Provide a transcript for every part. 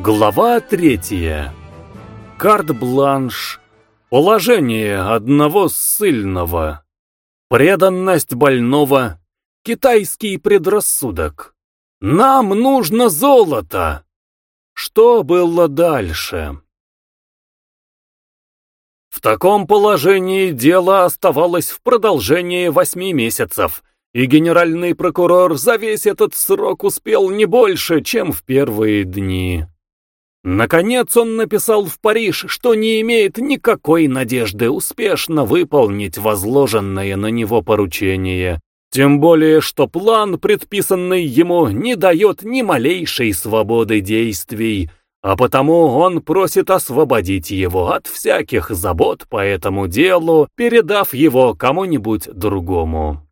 Глава третья. Карт-бланш. Положение одного ссыльного. Преданность больного. Китайский предрассудок. Нам нужно золото. Что было дальше? В таком положении дело оставалось в продолжении восьми месяцев, и генеральный прокурор за весь этот срок успел не больше, чем в первые дни. Наконец он написал в Париж, что не имеет никакой надежды успешно выполнить возложенное на него поручение. Тем более, что план, предписанный ему, не дает ни малейшей свободы действий, а потому он просит освободить его от всяких забот по этому делу, передав его кому-нибудь другому.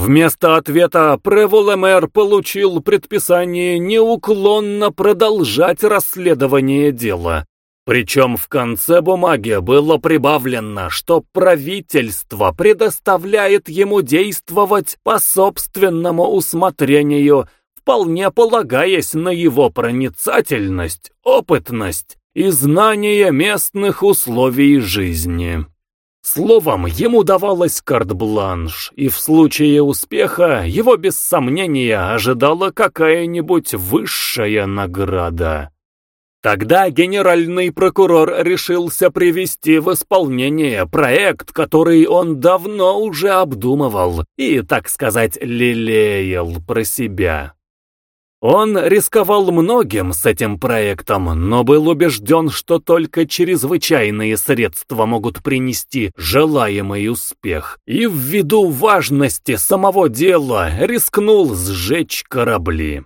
Вместо ответа Преволемер получил предписание неуклонно продолжать расследование дела. Причем в конце бумаги было прибавлено, что правительство предоставляет ему действовать по собственному усмотрению, вполне полагаясь на его проницательность, опытность и знание местных условий жизни. Словом, ему давалось карт-бланш, и в случае успеха его без сомнения ожидала какая-нибудь высшая награда. Тогда генеральный прокурор решился привести в исполнение проект, который он давно уже обдумывал и, так сказать, лелеял про себя. Он рисковал многим с этим проектом, но был убежден, что только чрезвычайные средства могут принести желаемый успех, и ввиду важности самого дела рискнул сжечь корабли.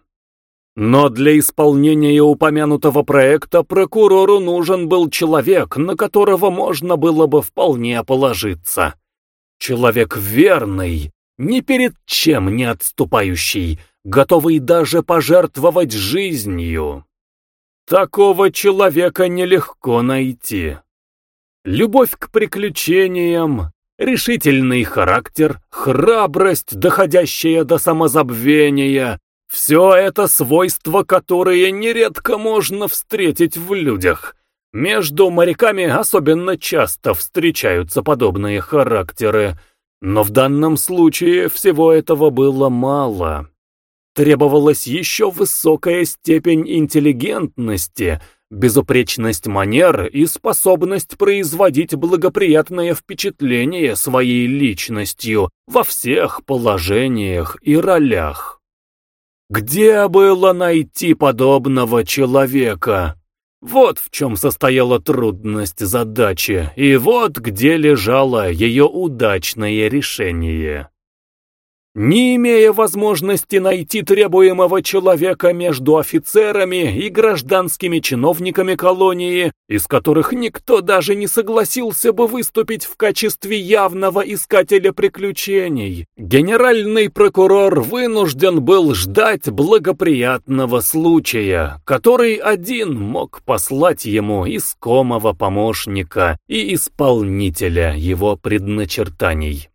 Но для исполнения упомянутого проекта прокурору нужен был человек, на которого можно было бы вполне положиться. Человек верный, ни перед чем не отступающий, готовый даже пожертвовать жизнью. Такого человека нелегко найти. Любовь к приключениям, решительный характер, храбрость, доходящая до самозабвения — все это свойства, которые нередко можно встретить в людях. Между моряками особенно часто встречаются подобные характеры, но в данном случае всего этого было мало. Требовалась еще высокая степень интеллигентности, безупречность манер и способность производить благоприятное впечатление своей личностью во всех положениях и ролях. Где было найти подобного человека? Вот в чем состояла трудность задачи, и вот где лежало ее удачное решение. Не имея возможности найти требуемого человека между офицерами и гражданскими чиновниками колонии, из которых никто даже не согласился бы выступить в качестве явного искателя приключений, генеральный прокурор вынужден был ждать благоприятного случая, который один мог послать ему искомого помощника и исполнителя его предначертаний.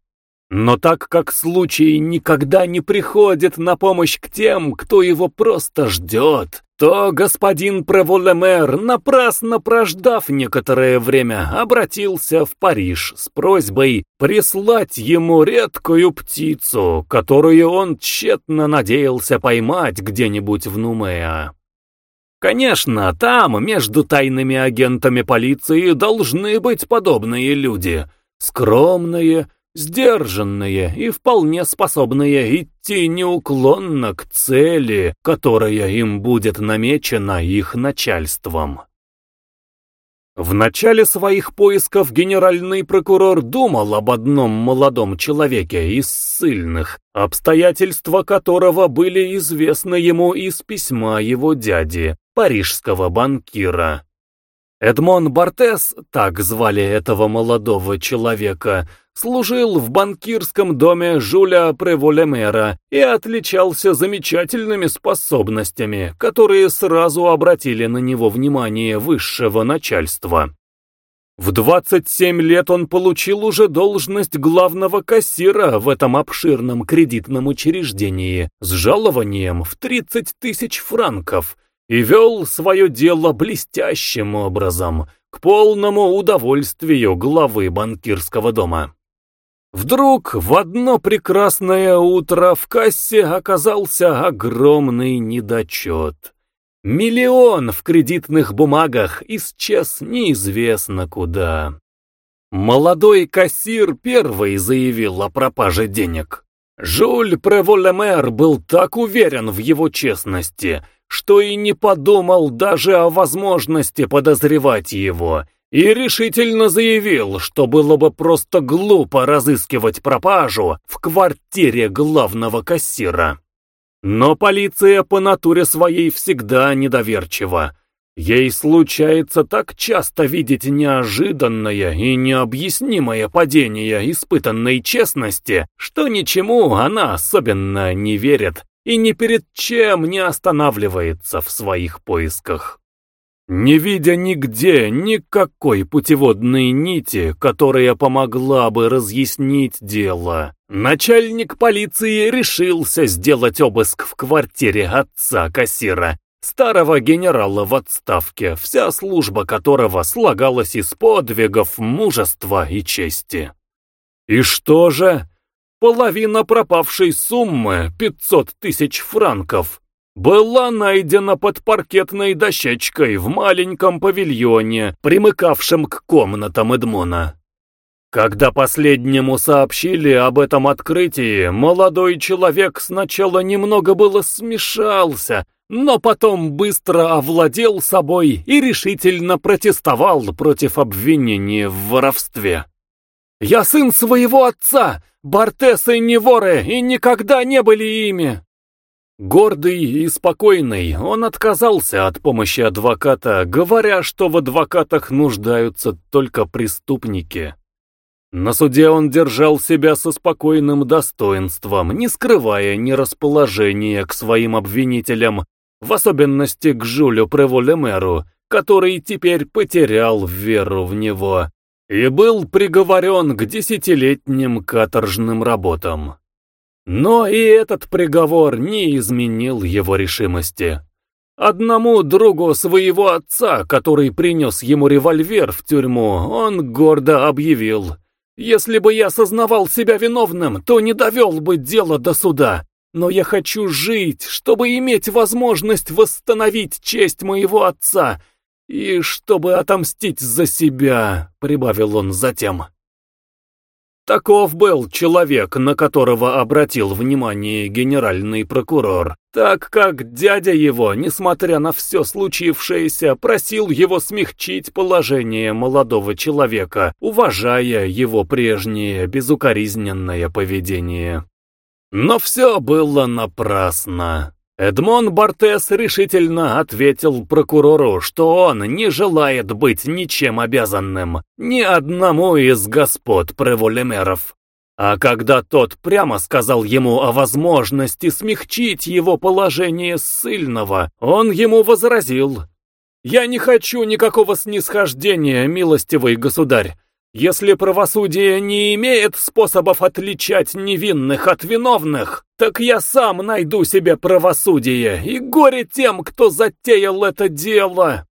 Но так как случай никогда не приходит на помощь к тем, кто его просто ждет, то господин Преволемер, напрасно прождав некоторое время, обратился в Париж с просьбой прислать ему редкую птицу, которую он тщетно надеялся поймать где-нибудь в Нумеа. Конечно, там, между тайными агентами полиции, должны быть подобные люди, скромные, сдержанные и вполне способные идти неуклонно к цели, которая им будет намечена их начальством. В начале своих поисков генеральный прокурор думал об одном молодом человеке из ссыльных, обстоятельства которого были известны ему из письма его дяди, парижского банкира. Эдмон Бартес, так звали этого молодого человека, служил в банкирском доме Жуля Преволемера и отличался замечательными способностями, которые сразу обратили на него внимание высшего начальства. В 27 лет он получил уже должность главного кассира в этом обширном кредитном учреждении с жалованием в 30 тысяч франков и вел свое дело блестящим образом, к полному удовольствию главы банкирского дома. Вдруг в одно прекрасное утро в кассе оказался огромный недочет. Миллион в кредитных бумагах исчез неизвестно куда. Молодой кассир первый заявил о пропаже денег. Жюль Преволемер был так уверен в его честности, что и не подумал даже о возможности подозревать его, и решительно заявил, что было бы просто глупо разыскивать пропажу в квартире главного кассира. Но полиция по натуре своей всегда недоверчива. Ей случается так часто видеть неожиданное и необъяснимое падение испытанной честности, что ничему она особенно не верит и ни перед чем не останавливается в своих поисках. Не видя нигде никакой путеводной нити, которая помогла бы разъяснить дело, начальник полиции решился сделать обыск в квартире отца кассира, старого генерала в отставке, вся служба которого слагалась из подвигов, мужества и чести. И что же? Половина пропавшей суммы, 500 тысяч франков, была найдена под паркетной дощечкой в маленьком павильоне, примыкавшем к комнатам Эдмона. Когда последнему сообщили об этом открытии, молодой человек сначала немного было смешался, но потом быстро овладел собой и решительно протестовал против обвинения в воровстве. «Я сын своего отца! Бартесы не воры и никогда не были ими!» Гордый и спокойный, он отказался от помощи адвоката, говоря, что в адвокатах нуждаются только преступники. На суде он держал себя со спокойным достоинством, не скрывая ни расположения к своим обвинителям, в особенности к Жюлю Преволемеру, который теперь потерял веру в него и был приговорен к десятилетним каторжным работам. Но и этот приговор не изменил его решимости. Одному другу своего отца, который принес ему револьвер в тюрьму, он гордо объявил, «Если бы я сознавал себя виновным, то не довел бы дело до суда. Но я хочу жить, чтобы иметь возможность восстановить честь моего отца «И чтобы отомстить за себя», — прибавил он затем. Таков был человек, на которого обратил внимание генеральный прокурор, так как дядя его, несмотря на все случившееся, просил его смягчить положение молодого человека, уважая его прежнее безукоризненное поведение. Но все было напрасно. Эдмон Бартес решительно ответил прокурору, что он не желает быть ничем обязанным ни одному из господ преволемеров. А когда тот прямо сказал ему о возможности смягчить его положение ссыльного, он ему возразил, «Я не хочу никакого снисхождения, милостивый государь. Если правосудие не имеет способов отличать невинных от виновных, так я сам найду себе правосудие, и горе тем, кто затеял это дело.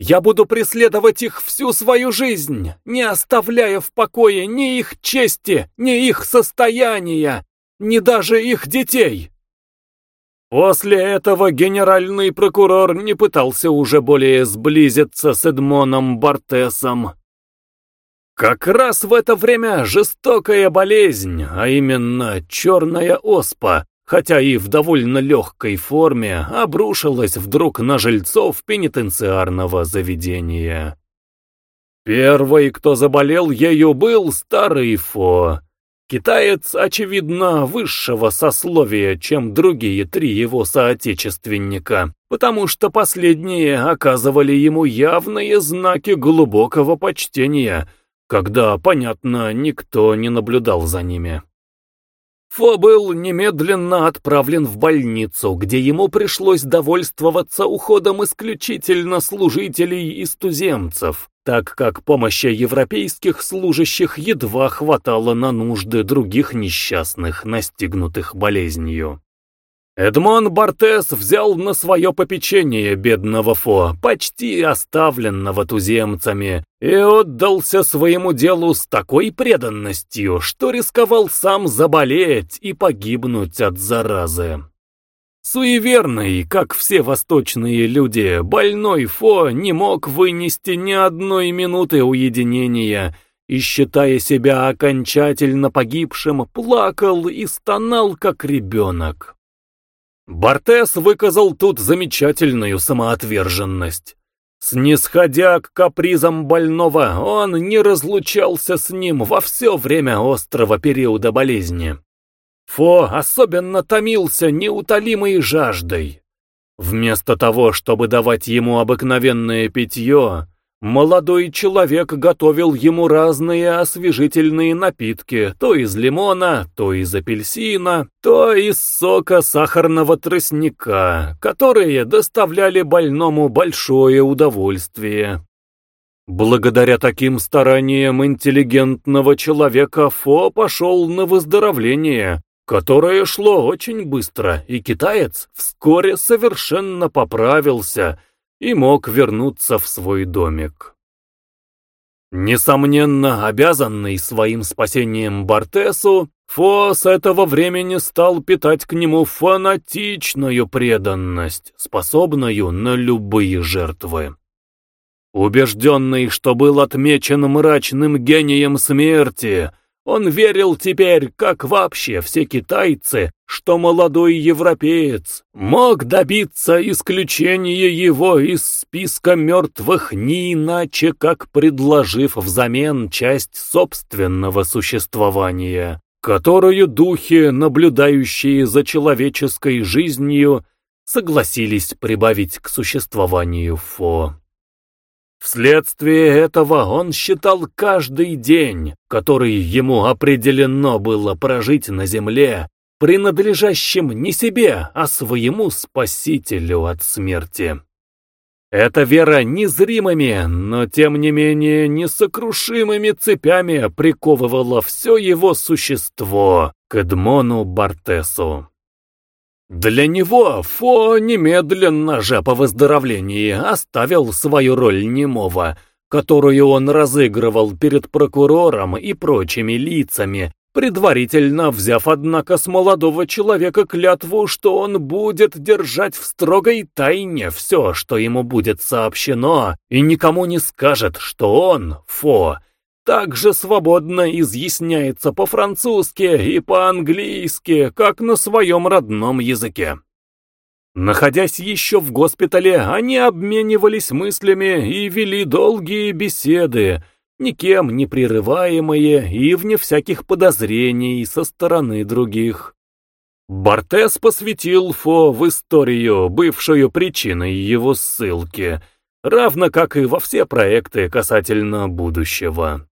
Я буду преследовать их всю свою жизнь, не оставляя в покое ни их чести, ни их состояния, ни даже их детей. После этого генеральный прокурор не пытался уже более сблизиться с Эдмоном Бартесом, как раз в это время жестокая болезнь, а именно черная оспа, хотя и в довольно легкой форме, обрушилась вдруг на жильцов пенитенциарного заведения. Первый, кто заболел ею, был старый Фо. Китаец, очевидно, высшего сословия, чем другие три его соотечественника, потому что последние оказывали ему явные знаки глубокого почтения – когда, понятно, никто не наблюдал за ними. Фо был немедленно отправлен в больницу, где ему пришлось довольствоваться уходом исключительно служителей и стуземцев, так как помощи европейских служащих едва хватало на нужды других несчастных, настигнутых болезнью. Эдмон Бартес взял на свое попечение бедного Фо, почти оставленного туземцами, и отдался своему делу с такой преданностью, что рисковал сам заболеть и погибнуть от заразы. Суеверный, как все восточные люди, больной Фо не мог вынести ни одной минуты уединения и, считая себя окончательно погибшим, плакал и стонал, как ребенок. Бартес выказал тут замечательную самоотверженность. Снисходя к капризам больного, он не разлучался с ним во все время острого периода болезни. Фо особенно томился неутолимой жаждой. Вместо того, чтобы давать ему обыкновенное питье, Молодой человек готовил ему разные освежительные напитки, то из лимона, то из апельсина, то из сока сахарного тростника, которые доставляли больному большое удовольствие. Благодаря таким стараниям интеллигентного человека Фо пошел на выздоровление, которое шло очень быстро, и китаец вскоре совершенно поправился – и мог вернуться в свой домик. Несомненно, обязанный своим спасением Бартесу, Фо с этого времени стал питать к нему фанатичную преданность, способную на любые жертвы. Убежденный, что был отмечен мрачным гением смерти, он верил теперь, как вообще все китайцы, что молодой европеец мог добиться исключения его из списка мертвых не иначе, как предложив взамен часть собственного существования, которую духи, наблюдающие за человеческой жизнью, согласились прибавить к существованию Фо. Вследствие этого он считал каждый день, который ему определено было прожить на земле, принадлежащим не себе, а своему спасителю от смерти. Эта вера незримыми, но тем не менее несокрушимыми цепями приковывала все его существо к Эдмону Бартесу. Для него Фо немедленно же по выздоровлении оставил свою роль немого, которую он разыгрывал перед прокурором и прочими лицами, предварительно взяв, однако, с молодого человека клятву, что он будет держать в строгой тайне все, что ему будет сообщено, и никому не скажет, что он, Фо, также свободно изъясняется по-французски и по-английски, как на своем родном языке. Находясь еще в госпитале, они обменивались мыслями и вели долгие беседы, никем не прерываемые и вне всяких подозрений со стороны других. Бортес посвятил Фо в историю, бывшую причиной его ссылки, равно как и во все проекты касательно будущего.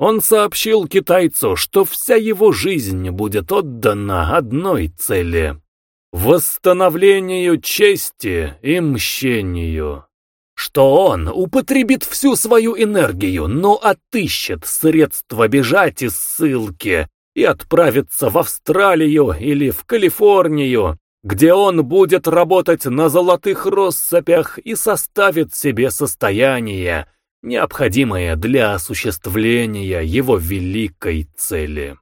Он сообщил китайцу, что вся его жизнь будет отдана одной цели — восстановлению чести и мщению. Что он употребит всю свою энергию, но отыщет средства бежать из ссылки и отправиться в Австралию или в Калифорнию, где он будет работать на золотых россыпях и составит себе состояние — необходимое для осуществления его великой цели.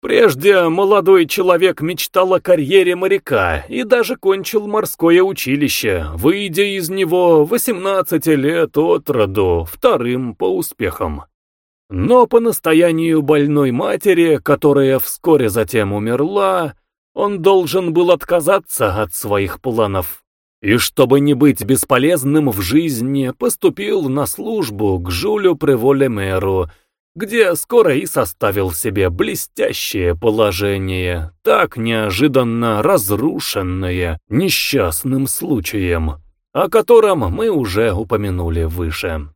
Прежде молодой человек мечтал о карьере моряка и даже кончил морское училище, выйдя из него 18 лет от роду, вторым по успехам. Но по настоянию больной матери, которая вскоре затем умерла, он должен был отказаться от своих планов и чтобы не быть бесполезным в жизни, поступил на службу к Жюлю Преволе-Меру, где скоро и составил себе блестящее положение, так неожиданно разрушенное несчастным случаем, о котором мы уже упомянули выше.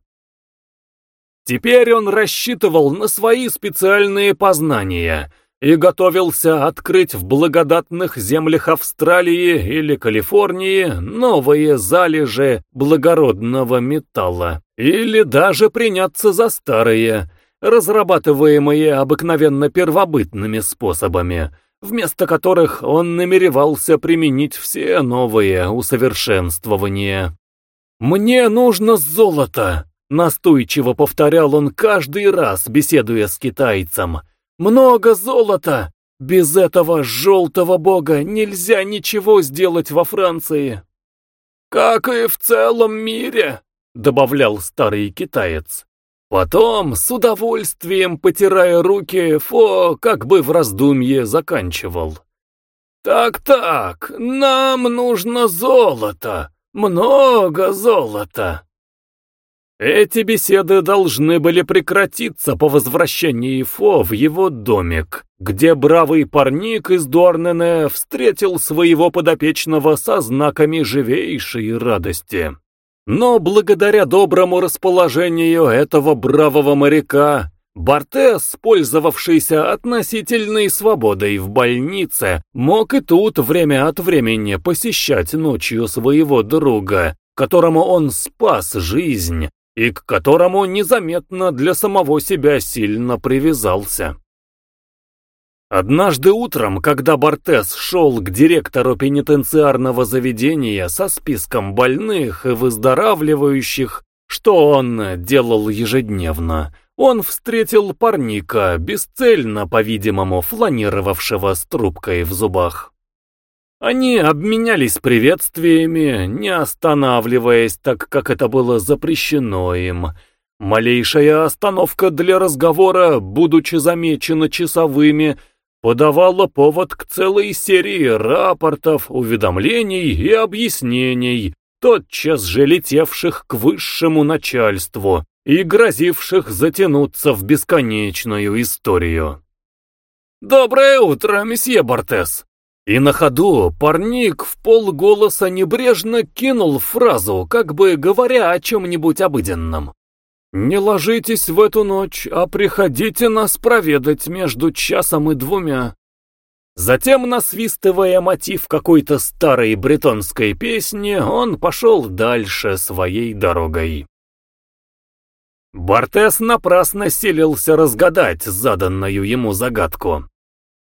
Теперь он рассчитывал на свои специальные познания — и готовился открыть в благодатных землях Австралии или Калифорнии новые залежи благородного металла, или даже приняться за старые, разрабатываемые обыкновенно первобытными способами, вместо которых он намеревался применить все новые усовершенствования. «Мне нужно золото!» — настойчиво повторял он каждый раз, беседуя с китайцем. «Много золота! Без этого желтого бога нельзя ничего сделать во Франции!» «Как и в целом мире!» — добавлял старый китаец. Потом, с удовольствием потирая руки, Фо как бы в раздумье заканчивал. «Так-так, нам нужно золото, много золота». Эти беседы должны были прекратиться по возвращении Фо в его домик, где бравый парник из Дуарнене встретил своего подопечного со знаками живейшей радости. Но благодаря доброму расположению этого бравого моряка, Бортес, пользовавшийся относительной свободой в больнице, мог и тут время от времени посещать ночью своего друга, которому он спас жизнь и к которому незаметно для самого себя сильно привязался. Однажды утром, когда Бортес шел к директору пенитенциарного заведения со списком больных и выздоравливающих, что он делал ежедневно, он встретил парника, бесцельно, по-видимому, фланировавшего с трубкой в зубах. Они обменялись приветствиями, не останавливаясь, так как это было запрещено им. Малейшая остановка для разговора, будучи замечена часовыми, подавала повод к целой серии рапортов, уведомлений и объяснений, тотчас же летевших к высшему начальству и грозивших затянуться в бесконечную историю. «Доброе утро, месье Бортес!» И на ходу парник в полголоса небрежно кинул фразу, как бы говоря о чем-нибудь обыденном. «Не ложитесь в эту ночь, а приходите нас проведать между часом и двумя». Затем, насвистывая мотив какой-то старой бретонской песни, он пошел дальше своей дорогой. Бортес напрасно силился разгадать заданную ему загадку.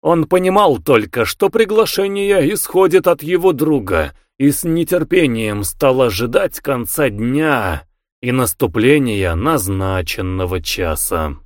Он понимал только, что приглашение исходит от его друга, и с нетерпением стал ожидать конца дня, и наступления назначенного часа.